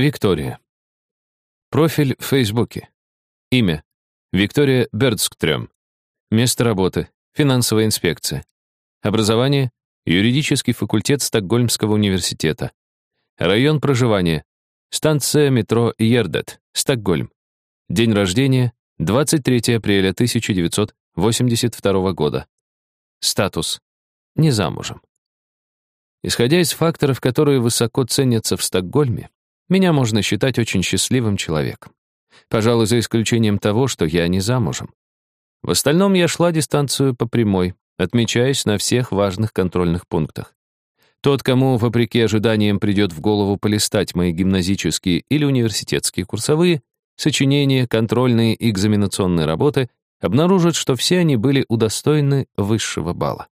Виктория. Профиль в Фейсбуке. Имя. Виктория Бердсктрём. Место работы. Финансовая инспекция. Образование. Юридический факультет Стокгольмского университета. Район проживания. Станция метро Ердет, Стокгольм. День рождения. 23 апреля 1982 года. Статус. Не замужем. Исходя из факторов, которые высоко ценятся в Стокгольме, меня можно считать очень счастливым человеком. Пожалуй, за исключением того, что я не замужем. В остальном я шла дистанцию по прямой, отмечаясь на всех важных контрольных пунктах. Тот, кому, вопреки ожиданиям, придет в голову полистать мои гимназические или университетские курсовые, сочинения, контрольные и экзаменационные работы, обнаружит, что все они были удостоены высшего балла.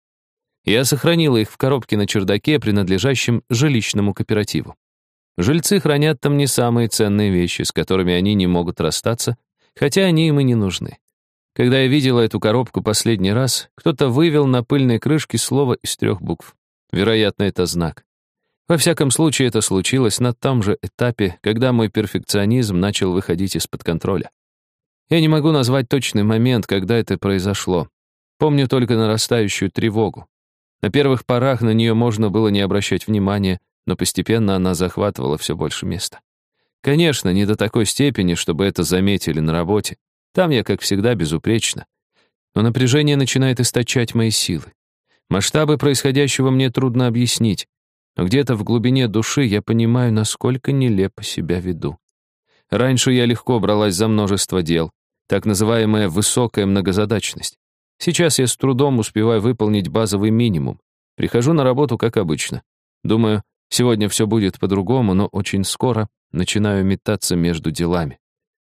Я сохранила их в коробке на чердаке, принадлежащем жилищному кооперативу. Жильцы хранят там не самые ценные вещи, с которыми они не могут расстаться, хотя они им и не нужны. Когда я видела эту коробку последний раз, кто-то вывел на пыльной крышке слово из трех букв. Вероятно, это знак. Во всяком случае, это случилось на том же этапе, когда мой перфекционизм начал выходить из-под контроля. Я не могу назвать точный момент, когда это произошло. Помню только нарастающую тревогу. На первых порах на нее можно было не обращать внимания, но постепенно она захватывала все больше места. Конечно, не до такой степени, чтобы это заметили на работе. Там я, как всегда, безупречно. Но напряжение начинает источать мои силы. Масштабы происходящего мне трудно объяснить, но где-то в глубине души я понимаю, насколько нелепо себя веду. Раньше я легко бралась за множество дел, так называемая высокая многозадачность. Сейчас я с трудом успеваю выполнить базовый минимум. Прихожу на работу, как обычно. Думаю, сегодня все будет по-другому, но очень скоро начинаю метаться между делами.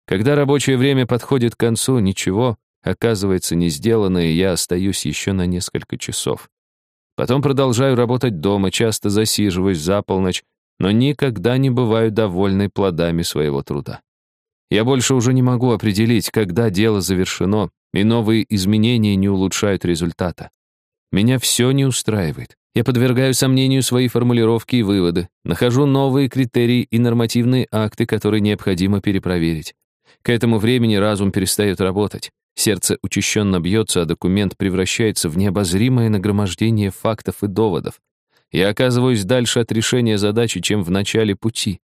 Когда рабочее время подходит к концу, ничего, оказывается, не сделано, и я остаюсь еще на несколько часов. Потом продолжаю работать дома, часто засиживаюсь за полночь, но никогда не бываю довольной плодами своего труда. Я больше уже не могу определить, когда дело завершено, и новые изменения не улучшают результата. Меня все не устраивает. Я подвергаю сомнению свои формулировки и выводы, нахожу новые критерии и нормативные акты, которые необходимо перепроверить. К этому времени разум перестает работать. Сердце учащенно бьется, а документ превращается в необозримое нагромождение фактов и доводов. Я оказываюсь дальше от решения задачи, чем в начале пути.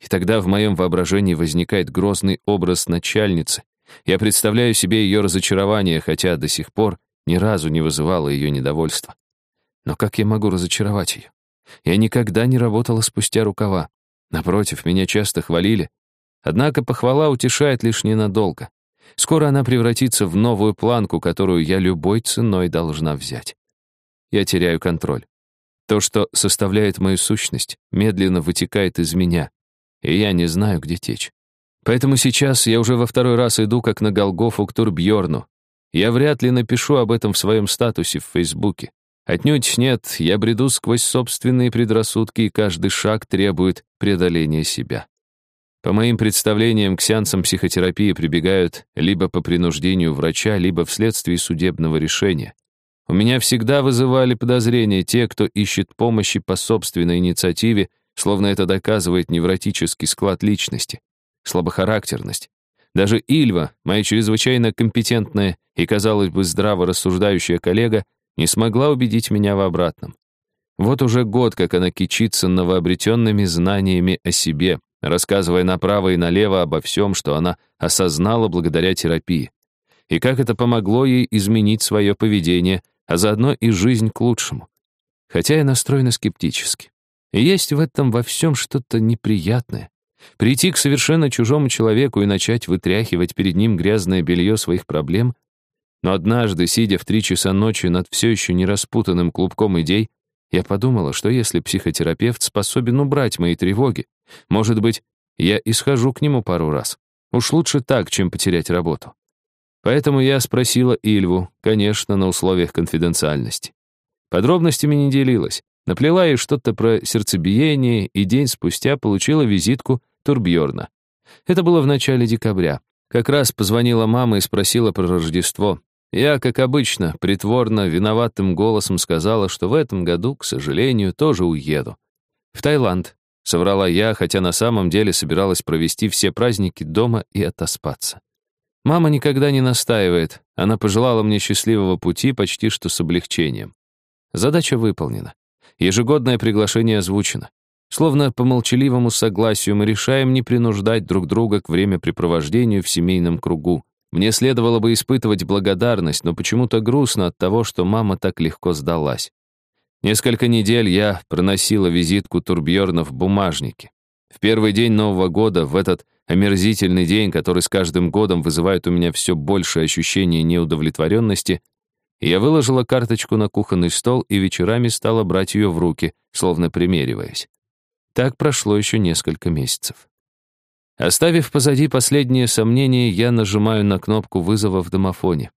И тогда в моем воображении возникает грозный образ начальницы, я представляю себе ее разочарование, хотя до сих пор ни разу не вызывало ее недовольства. Но как я могу разочаровать ее? Я никогда не работала спустя рукава. Напротив, меня часто хвалили. Однако похвала утешает лишь ненадолго. Скоро она превратится в новую планку, которую я любой ценой должна взять. Я теряю контроль. То, что составляет мою сущность, медленно вытекает из меня, и я не знаю, где течь. Поэтому сейчас я уже во второй раз иду как на Голгофу к Турбьорну. Я вряд ли напишу об этом в своем статусе в Фейсбуке. Отнюдь нет, я бреду сквозь собственные предрассудки, и каждый шаг требует преодоления себя. По моим представлениям, к сеансам психотерапии прибегают либо по принуждению врача, либо вследствие судебного решения. У меня всегда вызывали подозрения те, кто ищет помощи по собственной инициативе, словно это доказывает невротический склад личности слабохарактерность. Даже Ильва, моя чрезвычайно компетентная и, казалось бы, здраво рассуждающая коллега, не смогла убедить меня в обратном. Вот уже год, как она кичится новообретенными знаниями о себе, рассказывая направо и налево обо всем, что она осознала благодаря терапии. И как это помогло ей изменить свое поведение, а заодно и жизнь к лучшему. Хотя я настроена скептически. И есть в этом во всем что-то неприятное, Прийти к совершенно чужому человеку и начать вытряхивать перед ним грязное белье своих проблем? Но однажды, сидя в три часа ночи над все еще не распутанным клубком идей, я подумала, что если психотерапевт способен убрать мои тревоги, может быть, я исхожу к нему пару раз. Уж лучше так, чем потерять работу. Поэтому я спросила Ильву, конечно, на условиях конфиденциальности. Подробностями не делилась. Наплела ей что-то про сердцебиение, и день спустя получила визитку Турбьорна. Это было в начале декабря. Как раз позвонила мама и спросила про Рождество. Я, как обычно, притворно, виноватым голосом сказала, что в этом году, к сожалению, тоже уеду. В Таиланд. соврала я, хотя на самом деле собиралась провести все праздники дома и отоспаться. Мама никогда не настаивает, она пожелала мне счастливого пути почти что с облегчением. Задача выполнена. Ежегодное приглашение озвучено. Словно по молчаливому согласию мы решаем не принуждать друг друга к времяпрепровождению в семейном кругу. Мне следовало бы испытывать благодарность, но почему-то грустно от того, что мама так легко сдалась. Несколько недель я проносила визитку Турбьерна в бумажнике. В первый день Нового года, в этот омерзительный день, который с каждым годом вызывает у меня все большее ощущение неудовлетворенности, я выложила карточку на кухонный стол и вечерами стала брать ее в руки, словно примериваясь. Так прошло еще несколько месяцев. Оставив позади последние сомнения, я нажимаю на кнопку вызова в домофоне.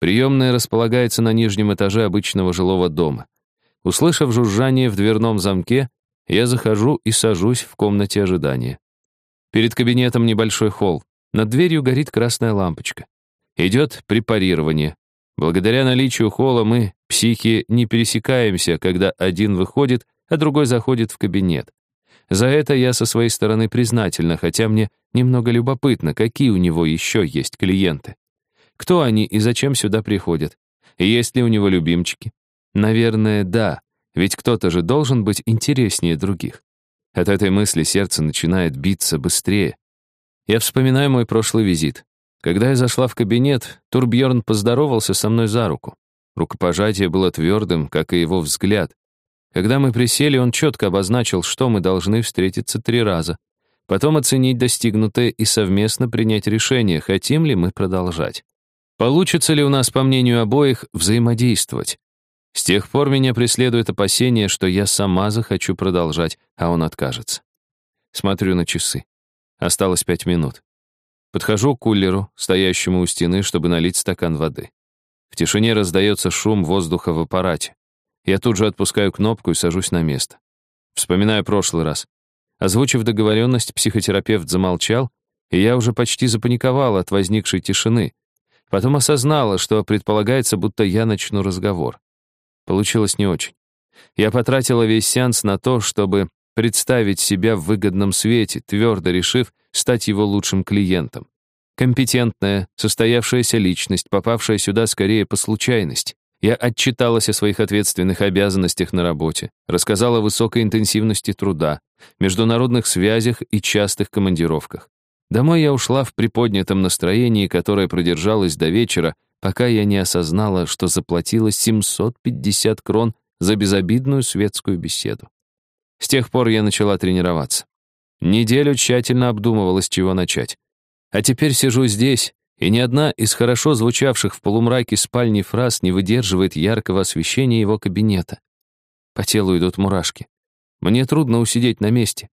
Приемная располагается на нижнем этаже обычного жилого дома. Услышав жужжание в дверном замке, я захожу и сажусь в комнате ожидания. Перед кабинетом небольшой холл. Над дверью горит красная лампочка. Идет препарирование. Благодаря наличию холла мы, психи, не пересекаемся, когда один выходит, а другой заходит в кабинет. За это я со своей стороны признательна, хотя мне немного любопытно, какие у него еще есть клиенты. Кто они и зачем сюда приходят? есть ли у него любимчики? Наверное, да, ведь кто-то же должен быть интереснее других. От этой мысли сердце начинает биться быстрее. Я вспоминаю мой прошлый визит. Когда я зашла в кабинет, Турбьерн поздоровался со мной за руку. Рукопожатие было твердым, как и его взгляд. Когда мы присели, он четко обозначил, что мы должны встретиться три раза, потом оценить достигнутое и совместно принять решение, хотим ли мы продолжать. Получится ли у нас, по мнению обоих, взаимодействовать? С тех пор меня преследует опасение, что я сама захочу продолжать, а он откажется. Смотрю на часы. Осталось пять минут. Подхожу к кулеру, стоящему у стены, чтобы налить стакан воды. В тишине раздается шум воздуха в аппарате. Я тут же отпускаю кнопку и сажусь на место. Вспоминаю прошлый раз. Озвучив договоренность, психотерапевт замолчал, и я уже почти запаниковала от возникшей тишины. Потом осознала, что предполагается, будто я начну разговор. Получилось не очень. Я потратила весь сеанс на то, чтобы представить себя в выгодном свете, твердо решив стать его лучшим клиентом. Компетентная, состоявшаяся личность, попавшая сюда скорее по случайности. Я отчиталась о своих ответственных обязанностях на работе, рассказала о высокой интенсивности труда, международных связях и частых командировках. Домой я ушла в приподнятом настроении, которое продержалось до вечера, пока я не осознала, что заплатила 750 крон за безобидную светскую беседу. С тех пор я начала тренироваться. Неделю тщательно обдумывала, с чего начать. А теперь сижу здесь, и ни одна из хорошо звучавших в полумраке спальни фраз не выдерживает яркого освещения его кабинета. По телу идут мурашки. Мне трудно усидеть на месте.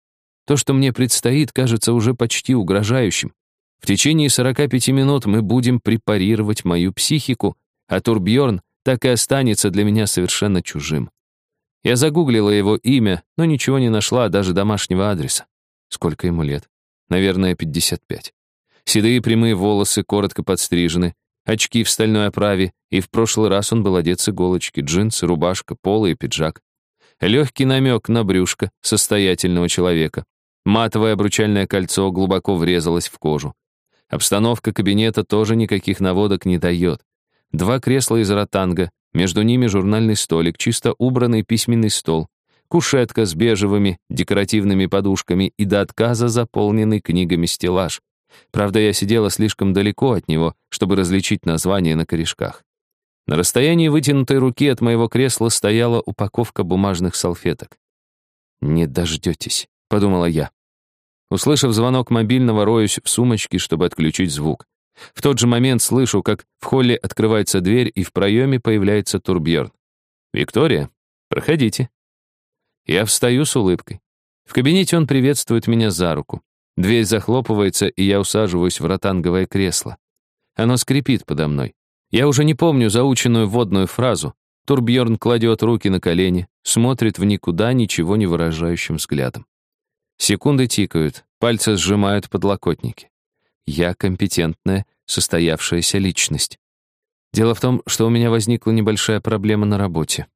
То, что мне предстоит, кажется уже почти угрожающим. В течение 45 минут мы будем препарировать мою психику, а Турбьорн так и останется для меня совершенно чужим. Я загуглила его имя, но ничего не нашла, даже домашнего адреса. Сколько ему лет? Наверное, 55. Седые прямые волосы, коротко подстрижены, очки в стальной оправе, и в прошлый раз он был одет с иголочки, джинсы, рубашка, поло и пиджак. Легкий намек на брюшко состоятельного человека. Матовое обручальное кольцо глубоко врезалось в кожу. Обстановка кабинета тоже никаких наводок не дает. Два кресла из ротанга, между ними журнальный столик, чисто убранный письменный стол, кушетка с бежевыми декоративными подушками и до отказа заполненный книгами стеллаж. Правда, я сидела слишком далеко от него, чтобы различить название на корешках. На расстоянии вытянутой руки от моего кресла стояла упаковка бумажных салфеток. «Не дождетесь», — подумала я. Услышав звонок мобильного, роюсь в сумочке, чтобы отключить звук. В тот же момент слышу, как в холле открывается дверь, и в проеме появляется Турбьерн. «Виктория, проходите». Я встаю с улыбкой. В кабинете он приветствует меня за руку. Дверь захлопывается, и я усаживаюсь в ротанговое кресло. Оно скрипит подо мной. Я уже не помню заученную водную фразу. Турбьерн кладет руки на колени, смотрит в никуда ничего не выражающим взглядом. Секунды тикают, пальцы сжимают подлокотники. Я компетентная, состоявшаяся личность. Дело в том, что у меня возникла небольшая проблема на работе.